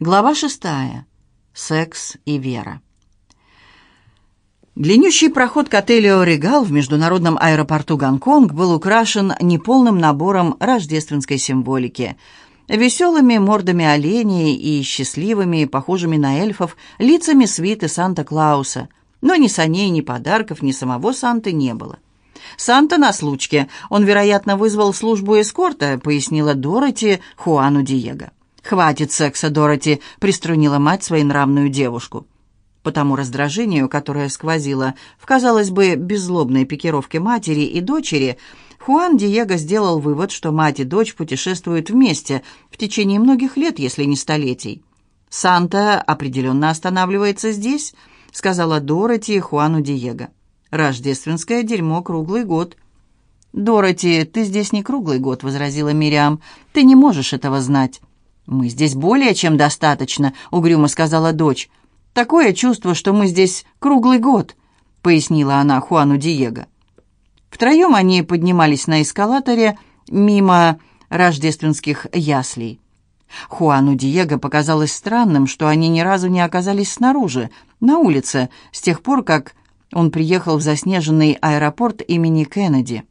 Глава шестая. Секс и вера. Длиннющий проход к отелю «Регал» в международном аэропорту Гонконг был украшен неполным набором рождественской символики. Веселыми мордами оленей и счастливыми, похожими на эльфов, лицами свиты Санта-Клауса. Но ни саней, ни подарков, ни самого Санты не было. «Санта на случке. Он, вероятно, вызвал службу эскорта», — пояснила Дороти Хуану Диего. «Хватит секса, Дороти», — приструнила мать своенравную девушку. По тому раздражению, которое сквозило в, казалось бы, беззлобной пикировке матери и дочери, Хуан Диего сделал вывод, что мать и дочь путешествуют вместе в течение многих лет, если не столетий. «Санта определенно останавливается здесь», — сказала Дороти Хуану Диего. «Рождественское дерьмо круглый год». «Дороти, ты здесь не круглый год», — возразила Мириам. «Ты не можешь этого знать». «Мы здесь более чем достаточно», — угрюмо сказала дочь. «Такое чувство, что мы здесь круглый год», — пояснила она Хуану Диего. Втроем они поднимались на эскалаторе мимо рождественских яслей. Хуану Диего показалось странным, что они ни разу не оказались снаружи, на улице, с тех пор, как он приехал в заснеженный аэропорт имени Кеннеди.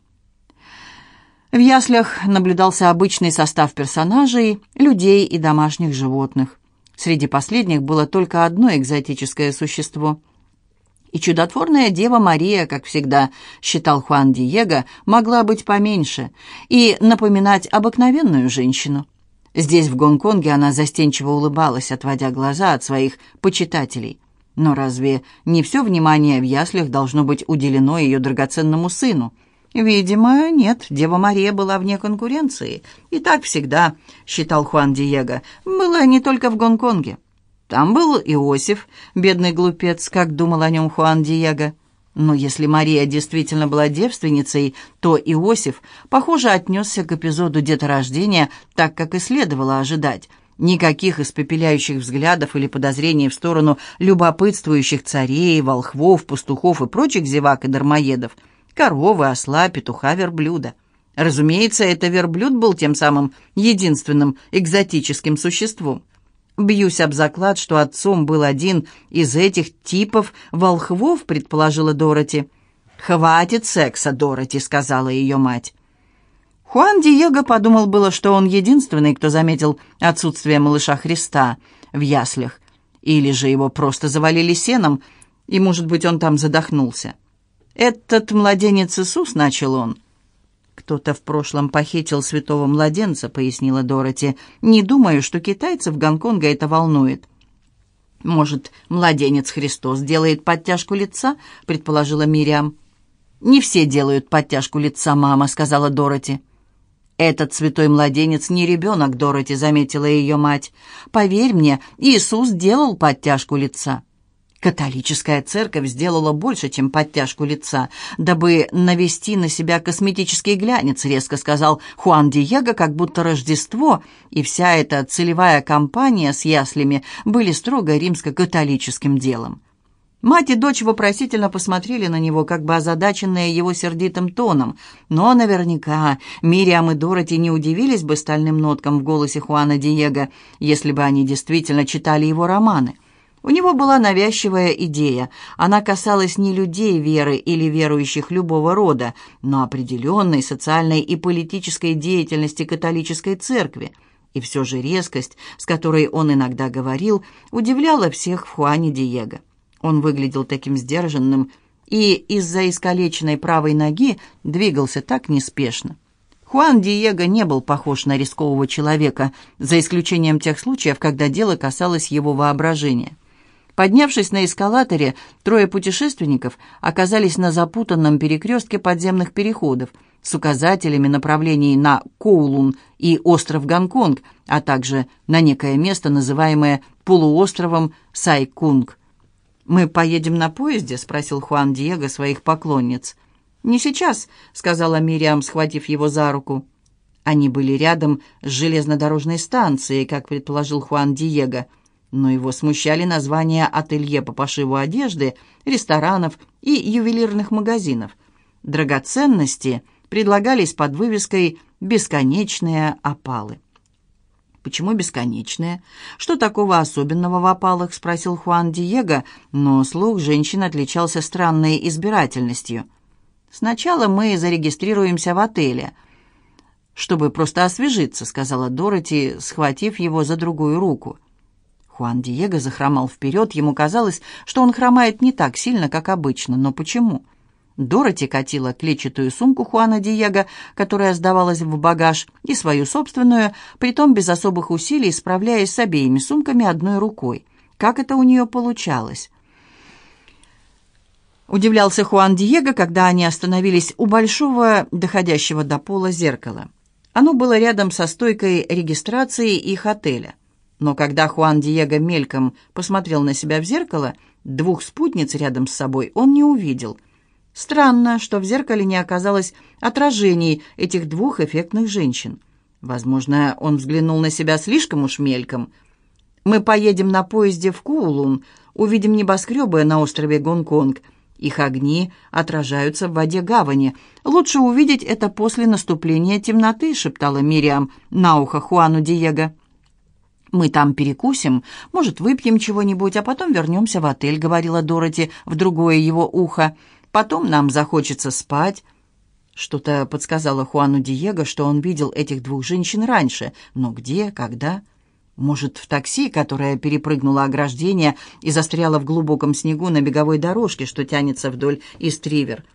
В яслях наблюдался обычный состав персонажей, людей и домашних животных. Среди последних было только одно экзотическое существо. И чудотворная Дева Мария, как всегда, считал Хуан Диего, могла быть поменьше и напоминать обыкновенную женщину. Здесь, в Гонконге, она застенчиво улыбалась, отводя глаза от своих почитателей. Но разве не все внимание в яслях должно быть уделено ее драгоценному сыну – «Видимо, нет, Дева Мария была вне конкуренции. И так всегда», — считал Хуан Диего. «Было не только в Гонконге. Там был Иосиф, бедный глупец, как думал о нем Хуан Диего. Но если Мария действительно была девственницей, то Иосиф, похоже, отнесся к эпизоду деторождения так, как и следовало ожидать». Никаких испепеляющих взглядов или подозрений в сторону любопытствующих царей, волхвов, пастухов и прочих зевак и дармоедов – коровы, осла, петуха, верблюда. Разумеется, это верблюд был тем самым единственным экзотическим существом. «Бьюсь об заклад, что отцом был один из этих типов волхвов», — предположила Дороти. «Хватит секса, Дороти», — сказала ее мать. Хуан Диего подумал было, что он единственный, кто заметил отсутствие малыша Христа в яслях, или же его просто завалили сеном, и, может быть, он там задохнулся. «Этот младенец Иисус», — начал он. «Кто-то в прошлом похитил святого младенца», — пояснила Дороти. «Не думаю, что китайцев Гонконга это волнует». «Может, младенец Христос делает подтяжку лица?» — предположила Мириам. «Не все делают подтяжку лица, мама», — сказала Дороти. «Этот святой младенец не ребенок, Дороти», — заметила ее мать. «Поверь мне, Иисус делал подтяжку лица». Католическая церковь сделала больше, чем подтяжку лица, дабы навести на себя косметический глянец, резко сказал Хуан Диего, как будто Рождество и вся эта целевая кампания с яслями были строго римско-католическим делом. Мать и дочь вопросительно посмотрели на него, как бы озадаченные его сердитым тоном, но наверняка Мириам и Дороти не удивились бы стальным ноткам в голосе Хуана Диего, если бы они действительно читали его романы – у него была навязчивая идея. Она касалась не людей веры или верующих любого рода, но определенной социальной и политической деятельности католической церкви. И все же резкость, с которой он иногда говорил, удивляла всех в Хуане Диего. Он выглядел таким сдержанным и из-за искалеченной правой ноги двигался так неспешно. Хуан Диего не был похож на рискового человека, за исключением тех случаев, когда дело касалось его воображения. Поднявшись на эскалаторе, трое путешественников оказались на запутанном перекрестке подземных переходов с указателями направлений на Коулун и остров Гонконг, а также на некое место, называемое полуостровом Сайкунг. «Мы поедем на поезде?» — спросил Хуан Диего своих поклонниц. «Не сейчас», — сказала Мириам, схватив его за руку. Они были рядом с железнодорожной станцией, как предположил Хуан Диего но его смущали названия ателье по пошиву одежды, ресторанов и ювелирных магазинов. Драгоценности предлагались под вывеской «Бесконечные опалы». Почему бесконечные? Что такого особенного в опалах?» — спросил Хуан Диего, но слух женщин отличался странной избирательностью. «Сначала мы зарегистрируемся в отеле», чтобы просто освежиться», — сказала Дороти, схватив его за другую руку. Хуан Диего захромал вперед, ему казалось, что он хромает не так сильно, как обычно. Но почему? Дороти катила клетчатую сумку Хуана Диего, которая сдавалась в багаж, и свою собственную, притом без особых усилий, справляясь с обеими сумками одной рукой. Как это у нее получалось? Удивлялся Хуан Диего, когда они остановились у большого, доходящего до пола зеркала. Оно было рядом со стойкой регистрации их отеля. Но когда Хуан Диего мельком посмотрел на себя в зеркало, двух спутниц рядом с собой он не увидел – Странно, что в зеркале не оказалось отражений этих двух эффектных женщин. Возможно, он взглянул на себя слишком уж мельком. «Мы поедем на поезде в Куулун, увидим небоскребы на острове Гонконг. Их огни отражаются в воде гавани. Лучше увидеть это после наступления темноты», — шептала Мириам на ухо Хуану Диего. «Мы там перекусим, может, выпьем чего-нибудь, а потом вернемся в отель», — говорила Дороти в другое его ухо. Потом нам захочется спать». Что-то подсказало Хуану Диего, что он видел этих двух женщин раньше. Но где, когда? Может, в такси, которое перепрыгнуло ограждение и застряло в глубоком снегу на беговой дорожке, что тянется вдоль Истривер.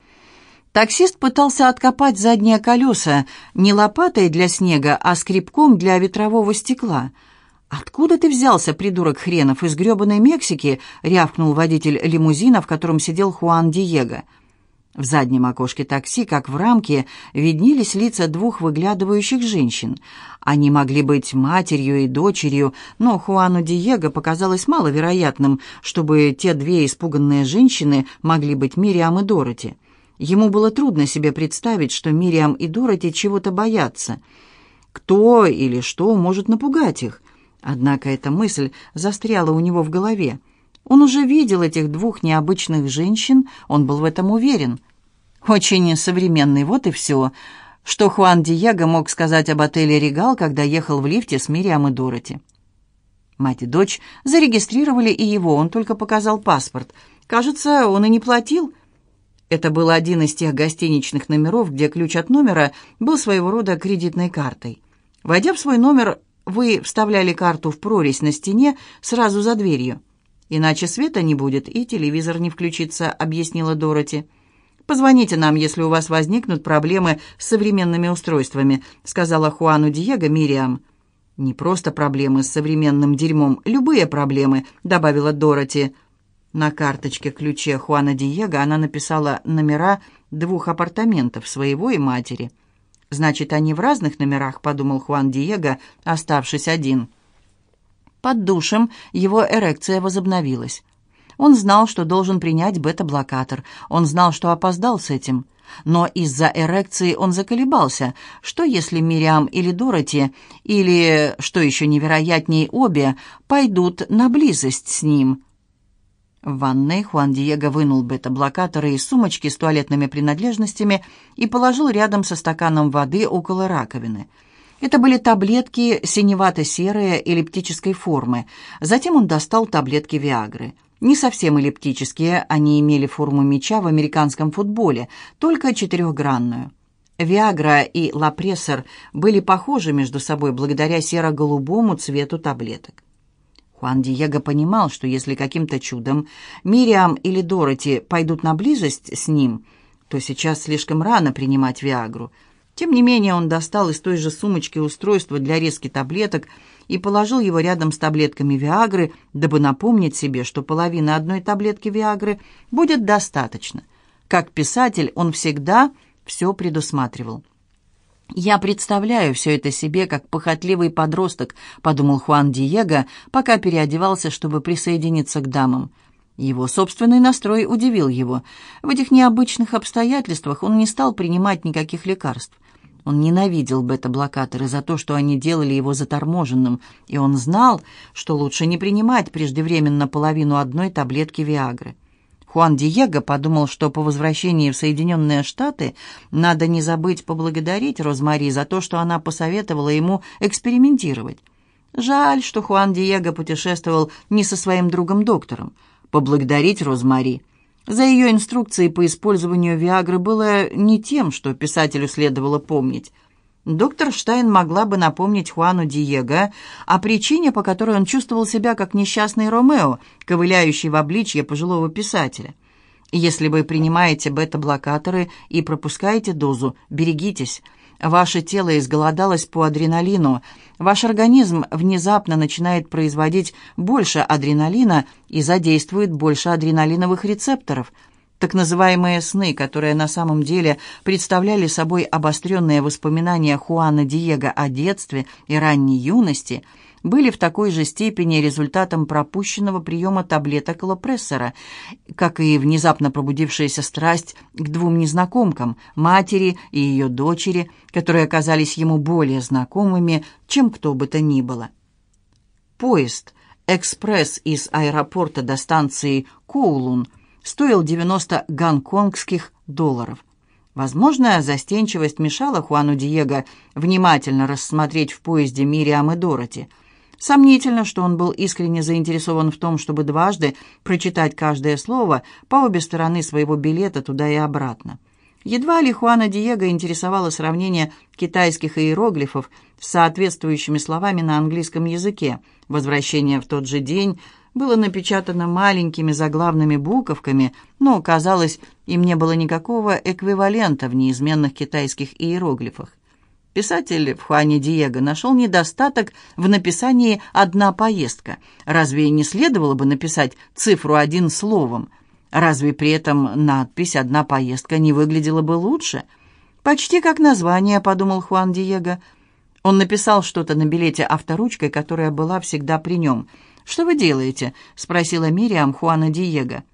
Таксист пытался откопать задние колеса не лопатой для снега, а скребком для ветрового стекла — «Откуда ты взялся, придурок хренов, из гребаной Мексики?» — рявкнул водитель лимузина, в котором сидел Хуан Диего. В заднем окошке такси, как в рамке, виднелись лица двух выглядывающих женщин. Они могли быть матерью и дочерью, но Хуану Диего показалось маловероятным, чтобы те две испуганные женщины могли быть Мириам и Дороти. Ему было трудно себе представить, что Мириам и Дороти чего-то боятся. Кто или что может напугать их? Однако эта мысль застряла у него в голове. Он уже видел этих двух необычных женщин, он был в этом уверен. Очень современный, вот и все. Что Хуан Диего мог сказать об отеле «Регал», когда ехал в лифте с Мириам и Дороти. Мать и дочь зарегистрировали и его, он только показал паспорт. Кажется, он и не платил. Это был один из тех гостиничных номеров, где ключ от номера был своего рода кредитной картой. Войдя в свой номер, вы вставляли карту в прорезь на стене сразу за дверью. Иначе света не будет и телевизор не включится», — объяснила Дороти. «Позвоните нам, если у вас возникнут проблемы с современными устройствами», — сказала Хуану Диего Мириам. «Не просто проблемы с современным дерьмом, любые проблемы», — добавила Дороти. На карточке ключе Хуана Диего она написала номера двух апартаментов, своего и матери — «Значит, они в разных номерах», — подумал Хуан Диего, оставшись один. Под душем его эрекция возобновилась. Он знал, что должен принять бета-блокатор. Он знал, что опоздал с этим. Но из-за эрекции он заколебался. Что если Мириам или Дороти, или, что еще невероятней, обе, пойдут на близость с ним? В ванной Хуан Диего вынул бета-блокаторы из сумочки с туалетными принадлежностями и положил рядом со стаканом воды около раковины. Это были таблетки синевато-серые эллиптической формы. Затем он достал таблетки Виагры. Не совсем эллиптические, они имели форму мяча в американском футболе, только четырехгранную. Виагра и Лапрессор были похожи между собой благодаря серо-голубому цвету таблеток. Хуан Диего понимал, что если каким-то чудом Мириам или Дороти пойдут на близость с ним, то сейчас слишком рано принимать Виагру. Тем не менее, он достал из той же сумочки устройство для резки таблеток и положил его рядом с таблетками Виагры, дабы напомнить себе, что половина одной таблетки Виагры будет достаточно. Как писатель он всегда все предусматривал. «Я представляю все это себе как похотливый подросток», — подумал Хуан Диего, пока переодевался, чтобы присоединиться к дамам. Его собственный настрой удивил его. В этих необычных обстоятельствах он не стал принимать никаких лекарств. Он ненавидел бета-блокаторы за то, что они делали его заторможенным, и он знал, что лучше не принимать преждевременно половину одной таблетки Виагры. Хуан Диего подумал, что по возвращении в Соединенные Штаты надо не забыть поблагодарить Розмари за то, что она посоветовала ему экспериментировать. Жаль, что Хуан Диего путешествовал не со своим другом-доктором. Поблагодарить Розмари за ее инструкции по использованию Виагры было не тем, что писателю следовало помнить. Доктор Штайн могла бы напомнить Хуану Диего о причине, по которой он чувствовал себя как несчастный Ромео, ковыляющий в обличье пожилого писателя. Если вы принимаете бета-блокаторы и пропускаете дозу, берегитесь – Ваше тело изголодалось по адреналину. Ваш организм внезапно начинает производить больше адреналина и задействует больше адреналиновых рецепторов. Так называемые сны, которые на самом деле представляли собой обостренные воспоминания Хуана Диего о детстве и ранней юности – были в такой же степени результатом пропущенного приема таблеток лопрессора, как и внезапно пробудившаяся страсть к двум незнакомкам, матери и ее дочери, которые оказались ему более знакомыми, чем кто бы то ни было. Поезд «Экспресс» из аэропорта до станции Коулун стоил 90 гонконгских долларов – Возможно, застенчивость мешала Хуану Диего внимательно рассмотреть в поезде Мириам и Дороти – Сомнительно, что он был искренне заинтересован в том, чтобы дважды прочитать каждое слово по обе стороны своего билета туда и обратно. Едва ли Хуана Диего интересовало сравнение китайских иероглифов с соответствующими словами на английском языке. Возвращение в тот же день было напечатано маленькими заглавными буковками, но, казалось, им не было никакого эквивалента в неизменных китайских иероглифах. Писатель в Хуане Диего нашел недостаток в написании «одна поездка». Разве не следовало бы написать цифру один словом? Разве при этом надпись «одна поездка» не выглядела бы лучше? «Почти как название», — подумал Хуан Диего. Он написал что-то на билете авторучкой, которая была всегда при нем. «Что вы делаете?» — спросила Мириам Хуана Диего.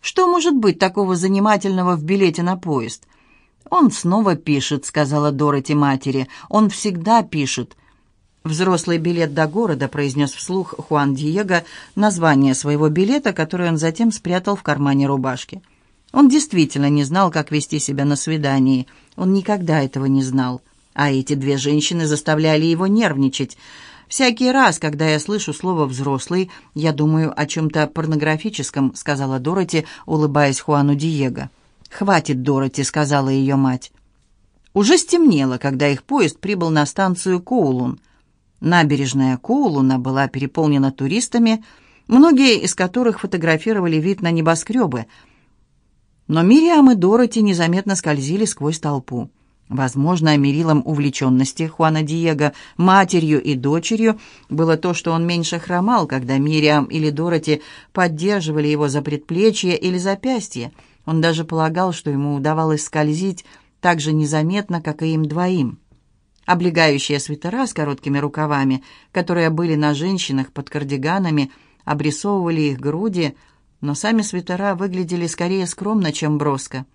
«Что может быть такого занимательного в билете на поезд?» «Он снова пишет», — сказала Дороти матери. «Он всегда пишет». «Взрослый билет до города», — произнес вслух Хуан Диего название своего билета, который он затем спрятал в кармане рубашки. Он действительно не знал, как вести себя на свидании. Он никогда этого не знал. А эти две женщины заставляли его нервничать. «Всякий раз, когда я слышу слово «взрослый», я думаю о чем-то порнографическом», — сказала Дороти, улыбаясь Хуану Диего. «Хватит, Дороти», — сказала ее мать. Уже стемнело, когда их поезд прибыл на станцию Коулун. Набережная Коулуна была переполнена туристами, многие из которых фотографировали вид на небоскребы. Но Мириам и Дороти незаметно скользили сквозь толпу. Возможно, мерилом увлеченности Хуана Диего матерью и дочерью было то, что он меньше хромал, когда Мириам или Дороти поддерживали его за предплечье или запястье — он даже полагал, что ему удавалось скользить так же незаметно, как и им двоим. Облегающие свитера с короткими рукавами, которые были на женщинах под кардиганами, обрисовывали их груди, но сами свитера выглядели скорее скромно, чем броско.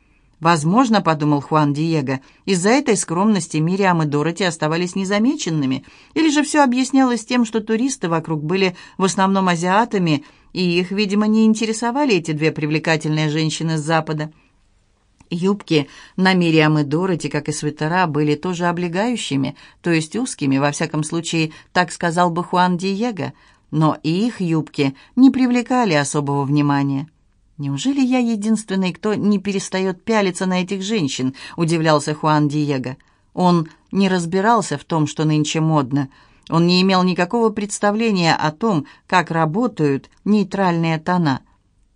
Возможно, подумал Хуан Диего, из-за этой скромности Мириам и Дороти оставались незамеченными, или же все объяснялось тем, что туристы вокруг были в основном азиатами, и их, видимо, не интересовали эти две привлекательные женщины с запада. Юбки на Мириам и Дороти, как и свитера, были тоже облегающими, то есть узкими, во всяком случае, так сказал бы Хуан Диего, но и их юбки не привлекали особого внимания. «Неужели я единственный, кто не перестает пялиться на этих женщин?» — удивлялся Хуан Диего. Он не разбирался в том, что нынче модно. Он не имел никакого представления о том, как работают нейтральные тона.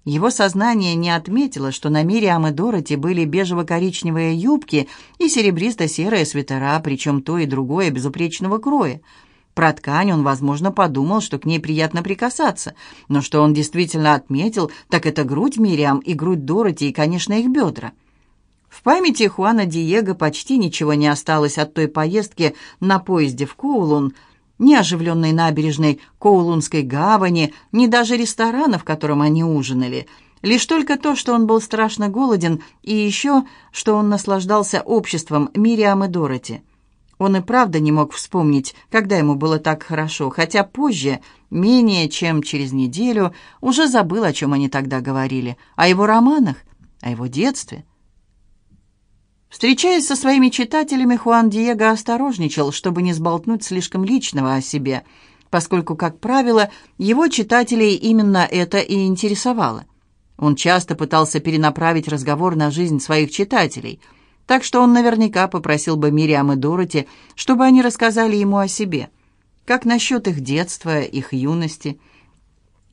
Его сознание не отметило, что на Мириам и Дороти были бежево-коричневые юбки и серебристо-серые свитера, причем то и другое безупречного кроя. Про ткань он, возможно, подумал, что к ней приятно прикасаться, но что он действительно отметил, так это грудь Мириам и грудь Дороти и, конечно, их бедра. В памяти Хуана Диего почти ничего не осталось от той поездки на поезде в Коулун, ни оживленной набережной Коулунской гавани, ни даже ресторана, в котором они ужинали. Лишь только то, что он был страшно голоден, и еще, что он наслаждался обществом Мириам и Дороти. Он и правда не мог вспомнить, когда ему было так хорошо, хотя позже, менее чем через неделю, уже забыл, о чем они тогда говорили, о его романах, о его детстве. Встречаясь со своими читателями, Хуан Диего осторожничал, чтобы не сболтнуть слишком личного о себе. поскольку, как правило, его читателей именно это и интересовало. Он часто пытался перенаправить разговор на жизнь своих читателей, так что он наверняка попросил бы Мириам и Дороти, чтобы они рассказали ему о себе. Как насчет их детства, их юности –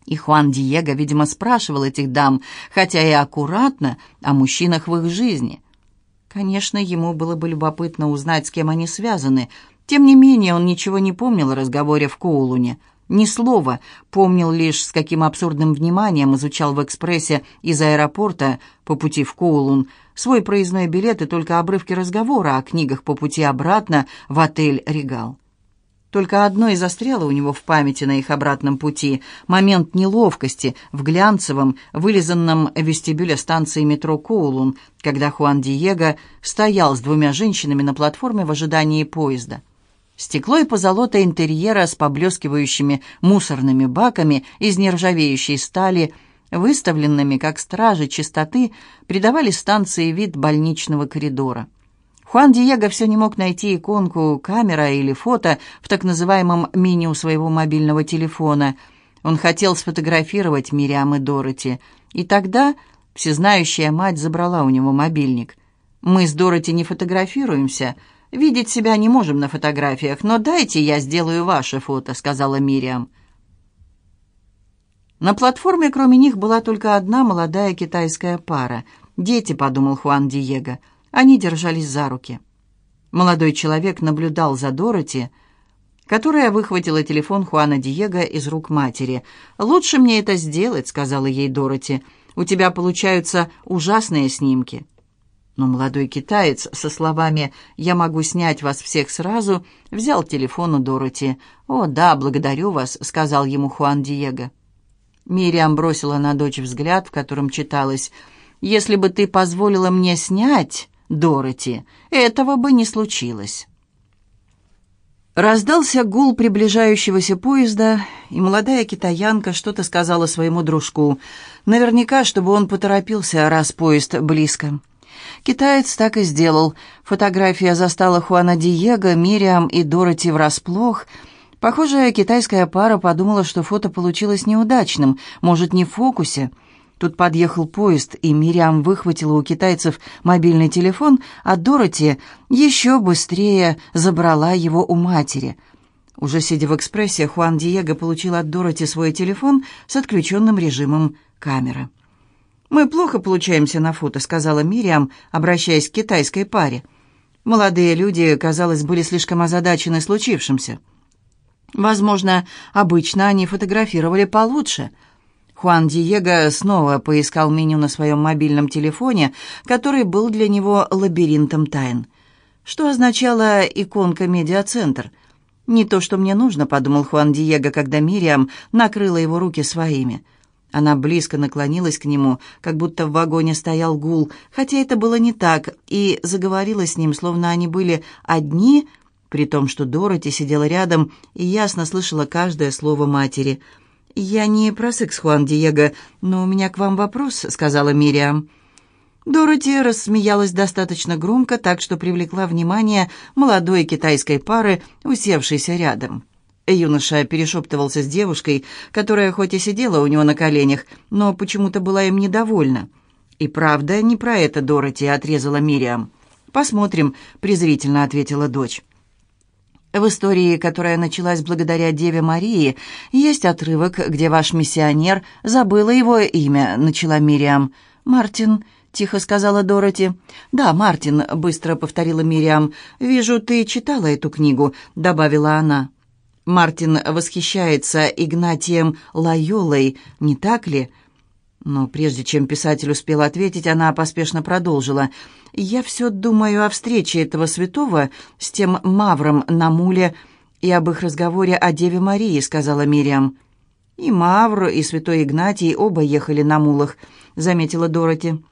и Хуан Диего, видимо, спрашивал этих дам, хотя и аккуратно, о мужчинах в их жизни. Конечно, ему было бы любопытно узнать, с кем они связаны. Тем не менее, он ничего не помнил о разговоре в Коулуне. Ни слова, помнил лишь, с каким абсурдным вниманием изучал в экспрессе из аэропорта по пути в Коулун свой проездной билет и только обрывки разговора о книгах по пути обратно в отель «Регал». Только одно и застряло у него в памяти на их обратном пути — момент неловкости в глянцевом, вылизанном вестибюле станции метро Коулун, когда Хуан Диего стоял с двумя женщинами на платформе в ожидании поезда. Стекло и позолота интерьера с поблескивающими мусорными баками из нержавеющей стали, выставленными как стражи чистоты, придавали станции вид больничного коридора. Хуан Диего все не мог найти иконку камера или фото в так называемом меню своего мобильного телефона. Он хотел сфотографировать Мириам и Дороти. И тогда всезнающая мать забрала у него мобильник. «Мы с Дороти не фотографируемся. Видеть себя не можем на фотографиях, но дайте я сделаю ваше фото», — сказала Мириам. На платформе кроме них была только одна молодая китайская пара. «Дети», — подумал Хуан Диего, — они держались за руки. Молодой человек наблюдал за Дороти, которая выхватила телефон Хуана Диего из рук матери. «Лучше мне это сделать», — сказала ей Дороти. «У тебя получаются ужасные снимки». Но молодой китаец со словами «Я могу снять вас всех сразу» взял телефон у Дороти. «О, да, благодарю вас», — сказал ему Хуан Диего. Мириам бросила на дочь взгляд, в котором читалось «Если бы ты позволила мне снять...» Дороти. Этого бы не случилось. Раздался гул приближающегося поезда, и молодая китаянка что-то сказала своему дружку. Наверняка, чтобы он поторопился, раз поезд близко. Китаец так и сделал. Фотография застала Хуана Диего, Мириам и Дороти врасплох. Похоже, китайская пара подумала, что фото получилось неудачным, может, не в фокусе. Тут подъехал поезд, и Мириам выхватила у китайцев мобильный телефон, а Дороти еще быстрее забрала его у матери. Уже сидя в экспрессе, Хуан Диего получил от Дороти свой телефон с отключенным режимом камеры. «Мы плохо получаемся на фото», — сказала Мириам, обращаясь к китайской паре. Молодые люди, казалось, были слишком озадачены случившимся. Возможно, обычно они фотографировали получше — Хуан Диего снова поискал меню на своем мобильном телефоне, который был для него лабиринтом тайн. Что означала иконка «Медиацентр»? «Не то, что мне нужно», — подумал Хуан Диего, когда Мириам накрыла его руки своими. Она близко наклонилась к нему, как будто в вагоне стоял гул, хотя это было не так, и заговорила с ним, словно они были одни, при том, что Дороти сидела рядом и ясно слышала каждое слово матери — «Я не про секс, Хуан Диего, но у меня к вам вопрос», — сказала Мириам. Дороти рассмеялась достаточно громко, так что привлекла внимание молодой китайской пары, усевшейся рядом. Юноша перешептывался с девушкой, которая хоть и сидела у него на коленях, но почему-то была им недовольна. «И правда, не про это Дороти», — отрезала Мириам. «Посмотрим», — презрительно ответила дочь. В истории, которая началась благодаря Деве Марии, есть отрывок, где ваш миссионер забыла его имя, начала Мириам. «Мартин», — тихо сказала Дороти. «Да, Мартин», — быстро повторила Мириам. «Вижу, ты читала эту книгу», — добавила она. Мартин восхищается Игнатием Лайолой, не так ли?» Но прежде чем писатель успел ответить, она поспешно продолжила. «Я все думаю о встрече этого святого с тем Мавром на муле и об их разговоре о Деве Марии», — сказала Мириам. «И Мавр, и святой Игнатий оба ехали на мулах», — заметила Дороти.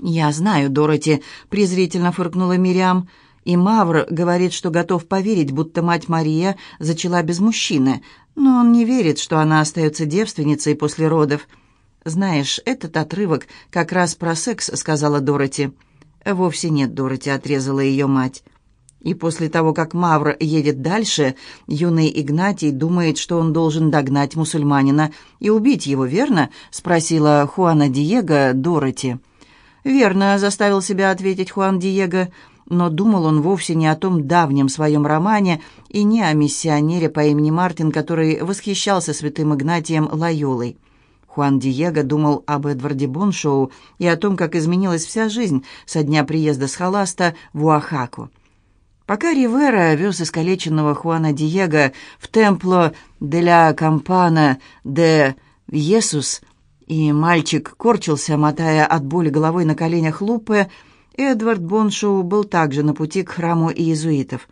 «Я знаю, Дороти», — презрительно фыркнула Мириам. «И Мавр говорит, что готов поверить, будто мать Мария зачала без мужчины, но он не верит, что она остается девственницей после родов». «Знаешь, этот отрывок как раз про секс», — сказала Дороти. «Вовсе нет, Дороти», — отрезала ее мать. И после того, как Мавр едет дальше, юный Игнатий думает, что он должен догнать мусульманина и убить его, верно?» — спросила Хуана Диего Дороти. «Верно», — заставил себя ответить Хуан Диего, но думал он вовсе не о том давнем своем романе и не о миссионере по имени Мартин, который восхищался святым Игнатием Лайолой. Хуан Диего думал об Эдварде Боншоу и о том, как изменилась вся жизнь со дня приезда с Халаста в Уахаку. Пока Ривера вез искалеченного Хуана Диего в темпло де ля Кампана де Иесус, и мальчик корчился, мотая от боли головой на коленях Лупе, Эдвард Боншоу был также на пути к храму иезуитов.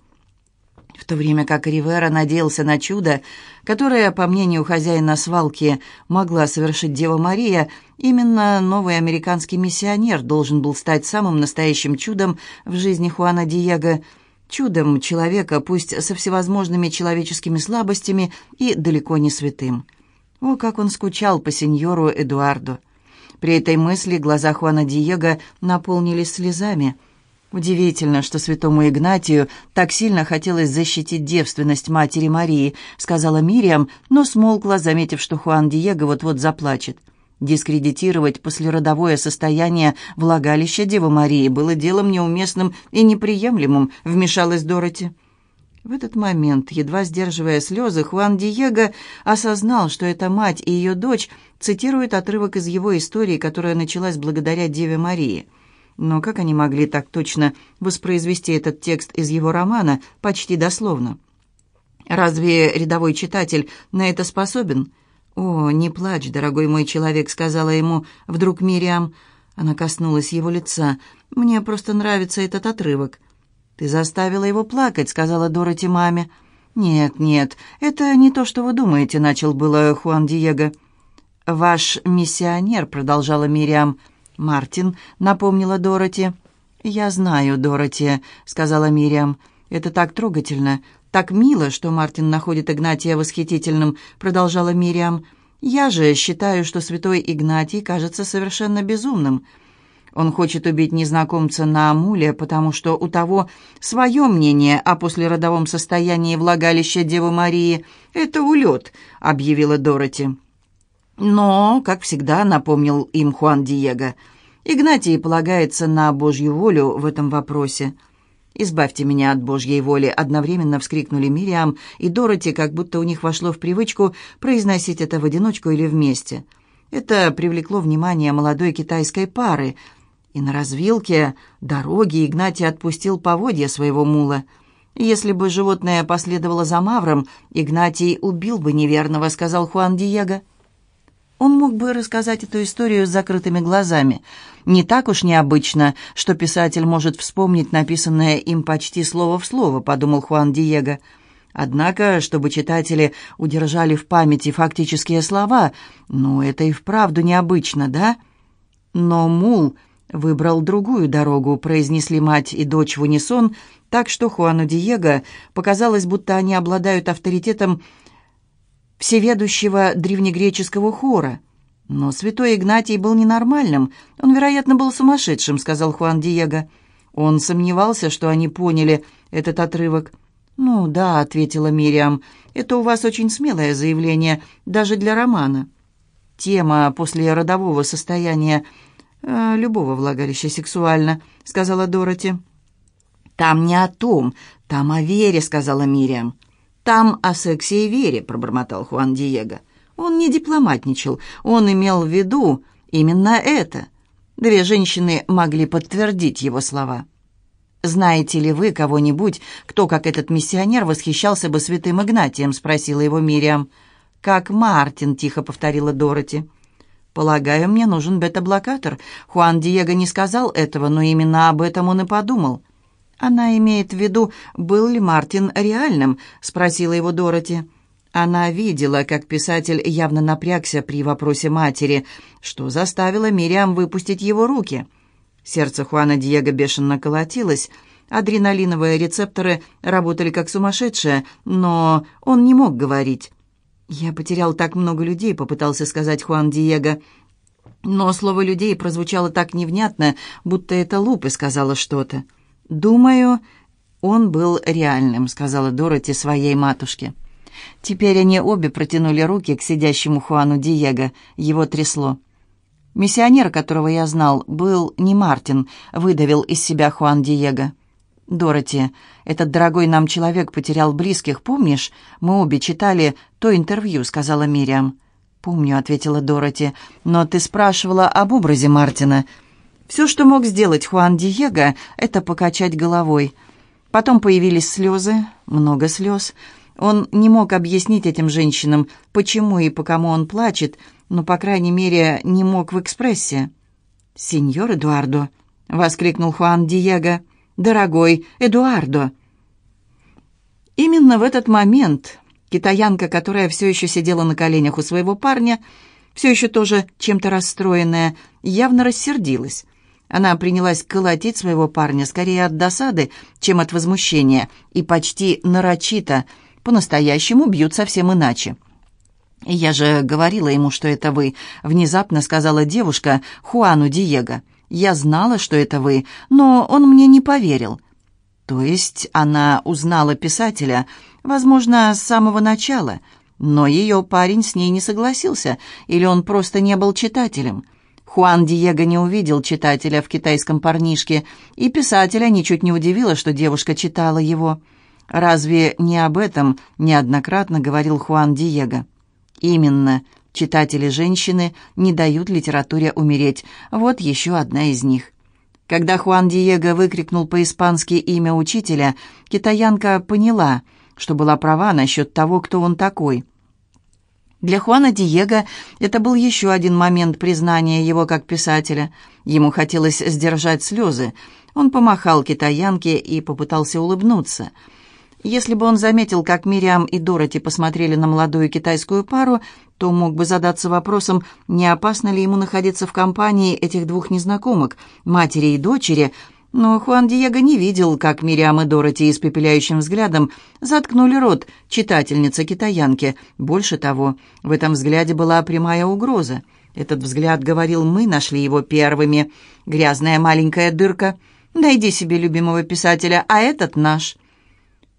В то время как Ривера надеялся на чудо, которое, по мнению хозяина свалки, могла совершить Дева Мария, именно новый американский миссионер должен был стать самым настоящим чудом в жизни Хуана Диего – чудом человека, пусть со всевозможными человеческими слабостями и далеко не святым. О, как он скучал по сеньору Эдуарду! При этой мысли глаза Хуана Диего наполнились слезами. «Удивительно, что святому Игнатию так сильно хотелось защитить девственность матери Марии», сказала Мириам, но смолкла, заметив, что Хуан Диего вот-вот заплачет. Дискредитировать послеродовое состояние влагалища Девы Марии было делом неуместным и неприемлемым, вмешалась Дороти. В этот момент, едва сдерживая слезы, Хуан Диего осознал, что эта мать и ее дочь цитируют отрывок из его истории, которая началась благодаря Деве Марии. Но как они могли так точно воспроизвести этот текст из его романа почти дословно? Разве рядовой читатель на это способен? «О, не плачь, дорогой мой человек», — сказала ему вдруг Мириам. Она коснулась его лица. «Мне просто нравится этот отрывок». «Ты заставила его плакать», — сказала Дороти маме. «Нет, нет, это не то, что вы думаете», — начал было Хуан Диего. «Ваш миссионер», — продолжала Мириам. «Мартин», — напомнила Дороти. «Я знаю, Дороти», — сказала Мириам. «Это так трогательно. «Так мило, что Мартин находит Игнатия восхитительным», — продолжала Мириам. «Я же считаю, что святой Игнатий кажется совершенно безумным. Он хочет убить незнакомца на Амуле, потому что у того свое мнение о послеродовом состоянии влагалища Девы Марии. Это улет», — объявила Дороти. «Но, как всегда, напомнил им Хуан Диего, Игнатий полагается на Божью волю в этом вопросе». «Избавьте меня от Божьей воли!» одновременно вскрикнули Мириам и Дороти, как будто у них вошло в привычку произносить это в одиночку или вместе. Это привлекло внимание молодой китайской пары, и на развилке дороги Игнатий отпустил поводья своего мула. «Если бы животное последовало за Мавром, Игнатий убил бы неверного», — сказал Хуан Диего. Он мог бы рассказать эту историю с закрытыми глазами. Не так уж необычно, что писатель может вспомнить написанное им почти слово в слово, подумал Хуан Диего. Однако, чтобы читатели удержали в памяти фактические слова, ну, это и вправду необычно, да? Но Мул выбрал другую дорогу, произнесли мать и дочь в унисон, так что Хуану Диего показалось, будто они обладают авторитетом всеведущего древнегреческого хора. Но святой Игнатий был ненормальным, он, вероятно, был сумасшедшим, сказал Хуан Диего. Он сомневался, что они поняли этот отрывок. «Ну да», — ответила Мириам, — «это у вас очень смелое заявление, даже для романа». «Тема после родового состояния э, любого влагалища сексуально», — сказала Дороти. «Там не о том, там о вере», — сказала Мириам. «Там о сексе и вере», — пробормотал Хуан Диего. Он не дипломатничал, он имел в виду именно это. Две женщины могли подтвердить его слова. «Знаете ли вы кого-нибудь, кто, как этот миссионер, восхищался бы святым Игнатием?» — спросила его Мириам. «Как Мартин», — тихо повторила Дороти. «Полагаю, мне нужен бета-блокатор. Хуан Диего не сказал этого, но именно об этом он и подумал». «Она имеет в виду, был ли Мартин реальным?» — спросила его Дороти. Она видела, как писатель явно напрягся при вопросе матери, что заставило Мириам выпустить его руки. Сердце Хуана Диего бешено колотилось, адреналиновые рецепторы работали как сумасшедшие, но он не мог говорить. «Я потерял так много людей», — попытался сказать Хуан Диего. Но слово «людей» прозвучало так невнятно, будто это Лупы сказала что-то. «Думаю, Он был реальным, сказала Дороти своей матушке. Теперь они обе протянули руки к сидящему Хуану Диего. Его трясло. Миссионер, которого я знал, был не Мартин, выдавил из себя Хуан Диего. «Дороти, этот дорогой нам человек потерял близких, помнишь? Мы обе читали то интервью», — сказала Мириам. «Помню», — ответила Дороти, — «но ты спрашивала об образе Мартина». Все, что мог сделать Хуан Диего, это покачать головой. Потом появились слезы, много слез. Он не мог объяснить этим женщинам, почему и по кому он плачет, но, по крайней мере, не мог в экспрессе. «Сеньор Эдуардо!» — воскликнул Хуан Диего. «Дорогой Эдуардо!» Именно в этот момент китаянка, которая все еще сидела на коленях у своего парня, все еще тоже чем-то расстроенная, явно рассердилась. Она принялась колотить своего парня скорее от досады, чем от возмущения, и почти нарочито, по-настоящему бьют совсем иначе. «Я же говорила ему, что это вы», — внезапно сказала девушка Хуану Диего. Я знала, что это вы, но он мне не поверил. То есть она узнала писателя, возможно, с самого начала, но ее парень с ней не согласился, или он просто не был читателем. Хуан Диего не увидел читателя в китайском парнишке, и писателя ничуть не удивило, что девушка читала его. Разве не об этом неоднократно говорил Хуан Диего? Именно. Читатели-женщины не дают литературе умереть. Вот еще одна из них. Когда Хуан Диего выкрикнул по-испански имя учителя, китаянка поняла, что была права насчет того, кто он такой. Для Хуана Диего это был еще один момент признания его как писателя. Ему хотелось сдержать слезы. Он помахал китаянке и попытался улыбнуться – если бы он заметил, как Мириам и Дороти посмотрели на молодую китайскую пару, то мог бы задаться вопросом, не опасно ли ему находиться в компании этих двух незнакомок, матери и дочери, но Хуан Диего не видел, как Мириам и Дороти испепеляющим взглядом заткнули рот читательницы китаянки. Больше того, в этом взгляде была прямая угроза. Этот взгляд говорил «мы нашли его первыми». «Грязная маленькая дырка. Найди себе любимого писателя, а этот наш».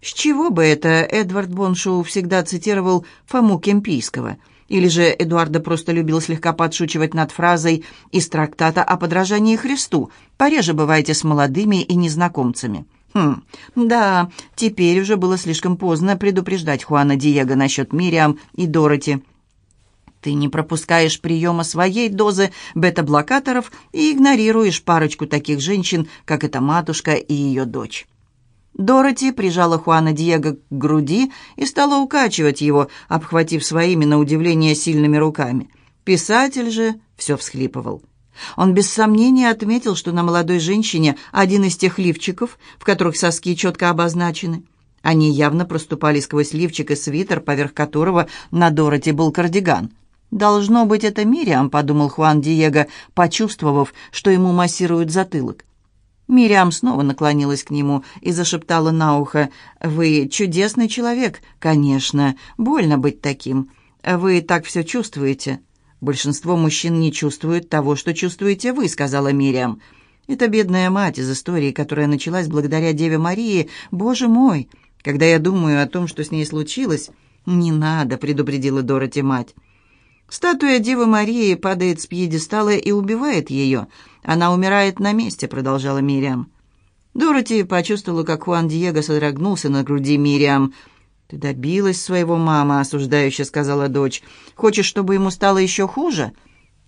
С чего бы это Эдвард Боншоу всегда цитировал Фому Кемпийского? Или же Эдуарда просто любил слегка подшучивать над фразой из трактата о подражании Христу «Пореже бывайте с молодыми и незнакомцами». Хм, да, теперь уже было слишком поздно предупреждать Хуана Диего насчет Мириам и Дороти. Ты не пропускаешь приема своей дозы бета-блокаторов и игнорируешь парочку таких женщин, как эта матушка и ее дочь. Дороти прижала Хуана Диего к груди и стала укачивать его, обхватив своими, на удивление, сильными руками. Писатель же все всхлипывал. Он без сомнения отметил, что на молодой женщине один из тех лифчиков, в которых соски четко обозначены. Они явно проступали сквозь лифчик и свитер, поверх которого на Дороти был кардиган. «Должно быть, это Мириам», — подумал Хуан Диего, почувствовав, что ему массируют затылок. Мириам снова наклонилась к нему и зашептала на ухо. «Вы чудесный человек, конечно. Больно быть таким. Вы так все чувствуете». «Большинство мужчин не чувствуют того, что чувствуете вы», — сказала Мириам. «Это бедная мать из истории, которая началась благодаря Деве Марии. Боже мой! Когда я думаю о том, что с ней случилось...» «Не надо», — предупредила Дороти мать. Статуя Девы Марии падает с пьедестала и убивает ее. Она умирает на месте», — продолжала Мириам. Дороти почувствовала, как Хуан Диего содрогнулся на груди Мириам. «Ты добилась своего, мама», — осуждающе сказала дочь. «Хочешь, чтобы ему стало еще хуже?»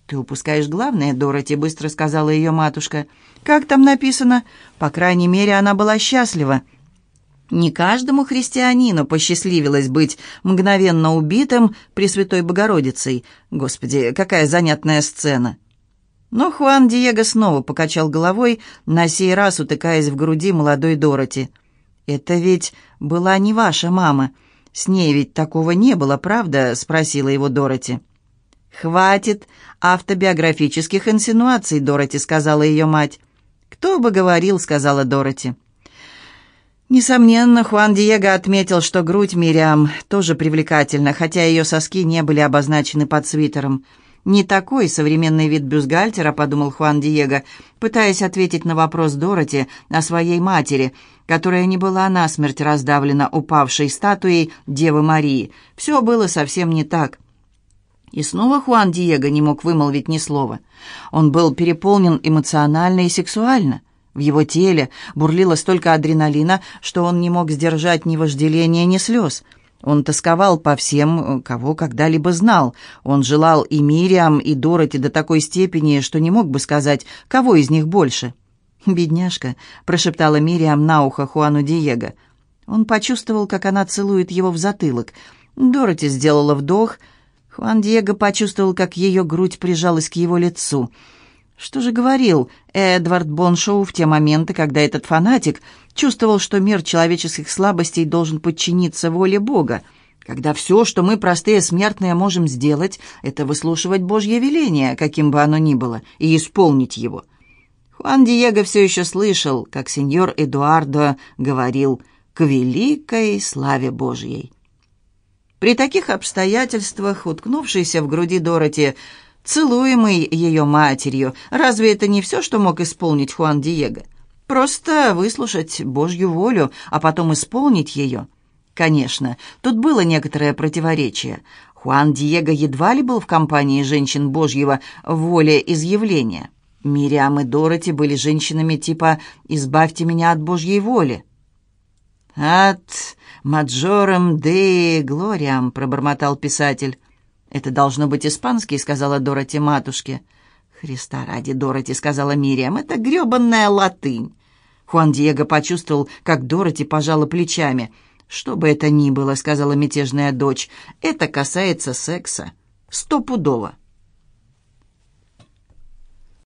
«Ты упускаешь главное, Дороти», — быстро сказала ее матушка. «Как там написано? По крайней мере, она была счастлива». Не каждому христианину посчастливилось быть мгновенно убитым Пресвятой Богородицей. Господи, какая занятная сцена! Но Хуан Диего снова покачал головой, на сей раз утыкаясь в груди молодой Дороти. «Это ведь была не ваша мама. С ней ведь такого не было, правда?» — спросила его Дороти. «Хватит автобиографических инсинуаций, Дороти», — сказала ее мать. «Кто бы говорил», — сказала Дороти. Несомненно, Хуан Диего отметил, что грудь Мириам тоже привлекательна, хотя ее соски не были обозначены под свитером. Не такой современный вид бюстгальтера, подумал Хуан Диего, пытаясь ответить на вопрос Дороти о своей матери, которая не была насмерть раздавлена упавшей статуей Девы Марии. Все было совсем не так. И снова Хуан Диего не мог вымолвить ни слова. Он был переполнен эмоционально и сексуально. В его теле бурлило столько адреналина, что он не мог сдержать ни вожделения, ни слез. Он тосковал по всем, кого когда-либо знал. Он желал и Мириам, и Дороти до такой степени, что не мог бы сказать, кого из них больше. «Бедняжка», — прошептала Мириам на ухо Хуану Диего. Он почувствовал, как она целует его в затылок. Дороти сделала вдох — Хуан Диего почувствовал, как ее грудь прижалась к его лицу. Что же говорил Эдвард Боншоу в те моменты, когда этот фанатик чувствовал, что мир человеческих слабостей должен подчиниться воле Бога, когда все, что мы, простые смертные, можем сделать, это выслушивать Божье веление, каким бы оно ни было, и исполнить его. Хуан Диего все еще слышал, как сеньор Эдуардо говорил «к великой славе Божьей». При таких обстоятельствах, уткнувшийся в груди Дороти, целуемый ее матерью, разве это не все, что мог исполнить Хуан Диего? Просто выслушать Божью волю, а потом исполнить ее? Конечно, тут было некоторое противоречие. Хуан Диего едва ли был в компании женщин Божьего воле изъявления. Мириам и Дороти были женщинами типа «избавьте меня от Божьей воли». «От маджором де глориам», — пробормотал писатель. «Это должно быть испанский», — сказала Дороти матушке. «Христа ради, Дороти», — сказала Мириам, — «это грёбанная латынь». Хуан Диего почувствовал, как Дороти пожала плечами. «Что бы это ни было», — сказала мятежная дочь, — «это касается секса. Стопудово».